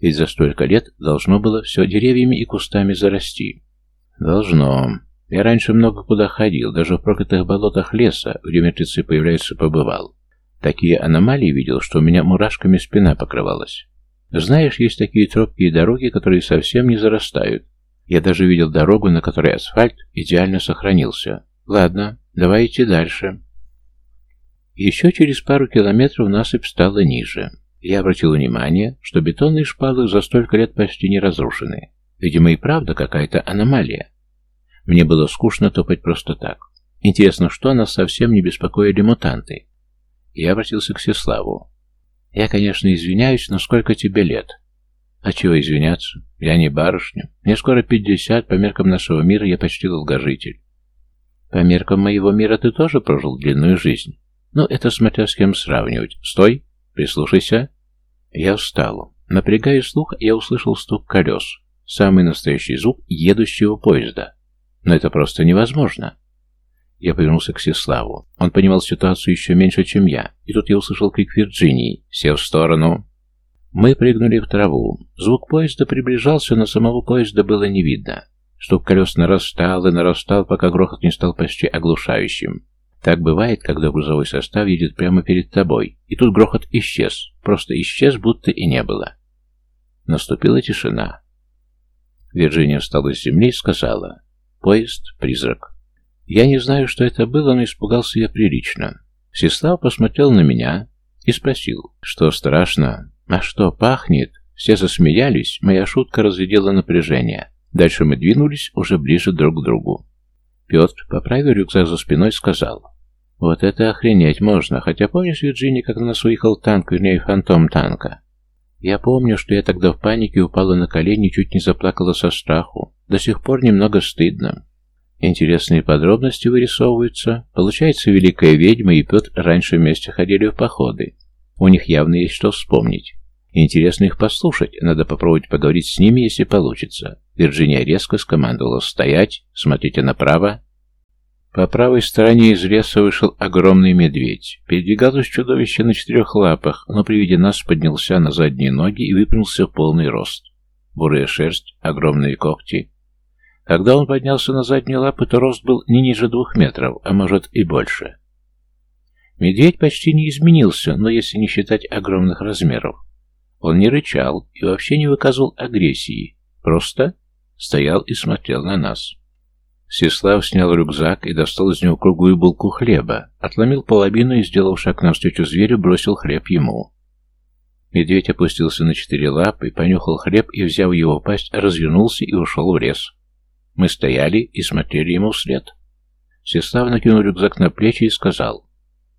Ведь за столько лет должно было все деревьями и кустами зарасти. Должно. Я раньше много куда ходил, даже в проклятых болотах леса, где мертвецы появляются, побывал. Такие аномалии видел, что у меня мурашками спина покрывалась. Знаешь, есть такие тропки и дороги, которые совсем не зарастают. Я даже видел дорогу, на которой асфальт идеально сохранился. Ладно, давай идти дальше. Еще через пару километров насыпь стала ниже. Я обратил внимание, что бетонные шпалы за столько лет почти не разрушены. Видимо, и правда какая-то аномалия. Мне было скучно топать просто так. Интересно, что нас совсем не беспокоили мутанты? Я обратился к Сеславу. «Я, конечно, извиняюсь, но сколько тебе лет?» «А чего извиняться? Я не барышня. Мне скоро пятьдесят, по меркам нашего мира я почти долгожитель». «По меркам моего мира ты тоже прожил длинную жизнь?» «Ну, это смотря с кем сравнивать. Стой! Прислушайся!» Я встал. Напрягая слух, я услышал стук колес. Самый настоящий звук едущего поезда. Но это просто невозможно. Я повернулся к Сеславу. Он понимал ситуацию еще меньше, чем я, и тут я услышал крик Вирджинии. «Сев в сторону!» Мы прыгнули в траву. Звук поезда приближался, но самого поезда было не видно. Стук колес нарастал и нарастал, пока грохот не стал почти оглушающим. Так бывает, когда грузовой состав едет прямо перед тобой, и тут грохот исчез, просто исчез, будто и не было. Наступила тишина. Вирджиния встала с земли и сказала «Поезд — призрак». Я не знаю, что это было, но испугался я прилично. Сеслав посмотрел на меня и спросил, что страшно, а что пахнет. Все засмеялись, моя шутка разглядела напряжение. Дальше мы двинулись уже ближе друг к другу. Петр, поправив рюкзак за спиной, сказал, «Вот это охренеть можно, хотя помнишь, Вирджиния, как на нас выехал танк, вернее, фантом танка?» Я помню, что я тогда в панике упала на колени чуть не заплакала со страху. До сих пор немного стыдно. Интересные подробности вырисовываются. Получается, Великая Ведьма и Петр раньше вместе ходили в походы. У них явно есть что вспомнить. Интересно их послушать, надо попробовать поговорить с ними, если получится. Вирджиния резко скомандовала «Стоять! Смотрите направо!» По правой стороне из леса вышел огромный медведь. Передвигалось чудовище на четырех лапах, но при виде нас поднялся на задние ноги и выпрямился в полный рост. Бурая шерсть, огромные когти, когда он поднялся на задние лапы, то рост был не ниже двух метров, а может и больше. Медведь почти не изменился, но если не считать огромных размеров. Он не рычал и вообще не выказывал агрессии, просто стоял и смотрел на нас. Сеслав снял рюкзак и достал из него круглую булку хлеба, отломил половину и, сделав шаг навстречу зверю, бросил хлеб ему. Медведь опустился на четыре лапы, понюхал хлеб и, взяв его в пасть, развернулся и ушел в лес. Мы стояли и смотрели ему вслед. Сеслав накинул рюкзак на плечи и сказал,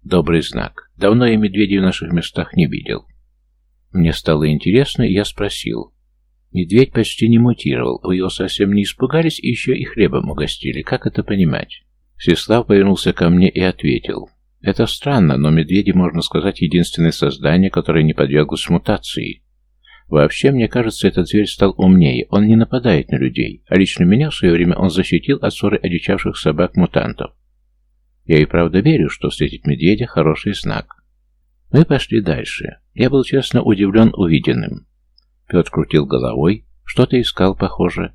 «Добрый знак. Давно я медведей в наших местах не видел». Мне стало интересно, и я спросил. Медведь почти не мутировал, вы его совсем не испугались и еще и хлебом угостили. Как это понимать? Сеслав повернулся ко мне и ответил. Это странно, но медведи, можно сказать, единственное создание, которое не подверглось мутации. Вообще, мне кажется, этот зверь стал умнее. Он не нападает на людей. А лично меня в свое время он защитил от ссоры одичавших собак-мутантов. Я и правда верю, что встретить медведя – хороший знак. Мы пошли дальше. Я был честно удивлен увиденным. Петр крутил головой, что-то искал, похоже.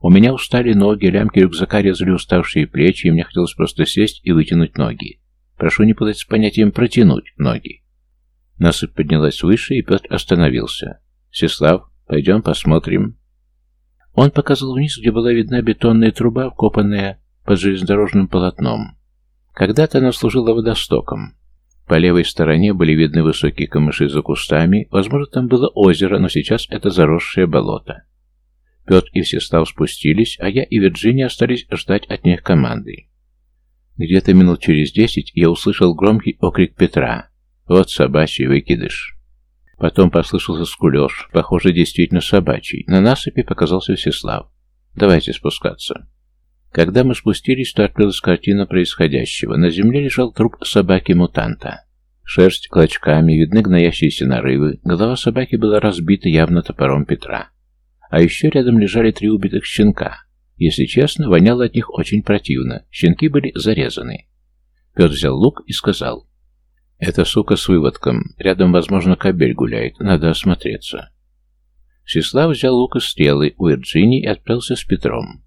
У меня устали ноги, лямки рюкзака резали уставшие плечи, и мне хотелось просто сесть и вытянуть ноги. Прошу не путать с понятием «протянуть ноги». Насыпь поднялась выше, и Петр остановился. «Сеслав, пойдем посмотрим». Он показал вниз, где была видна бетонная труба, вкопанная под железнодорожным полотном. Когда-то она служила водостоком. По левой стороне были видны высокие камыши за кустами, возможно, там было озеро, но сейчас это заросшее болото. Петр и Всеслав спустились, а я и Вирджиния остались ждать от них команды. Где-то минут через десять я услышал громкий окрик Петра. «Вот собачий выкидыш!» Потом послышался скулеж, похоже, действительно собачий. На насыпи показался Всеслав. «Давайте спускаться». Когда мы спустились, то открылась картина происходящего. На земле лежал труп собаки-мутанта. Шерсть клочками, видны гноящиеся нарывы, голова собаки была разбита явно топором Петра. А еще рядом лежали три убитых щенка. Если честно, воняло от них очень противно. Щенки были зарезаны. Петр взял лук и сказал, «Это сука с выводком. Рядом, возможно, кабель гуляет. Надо осмотреться». Всеслав взял лук и стрелы у Ирджини и отправился с Петром.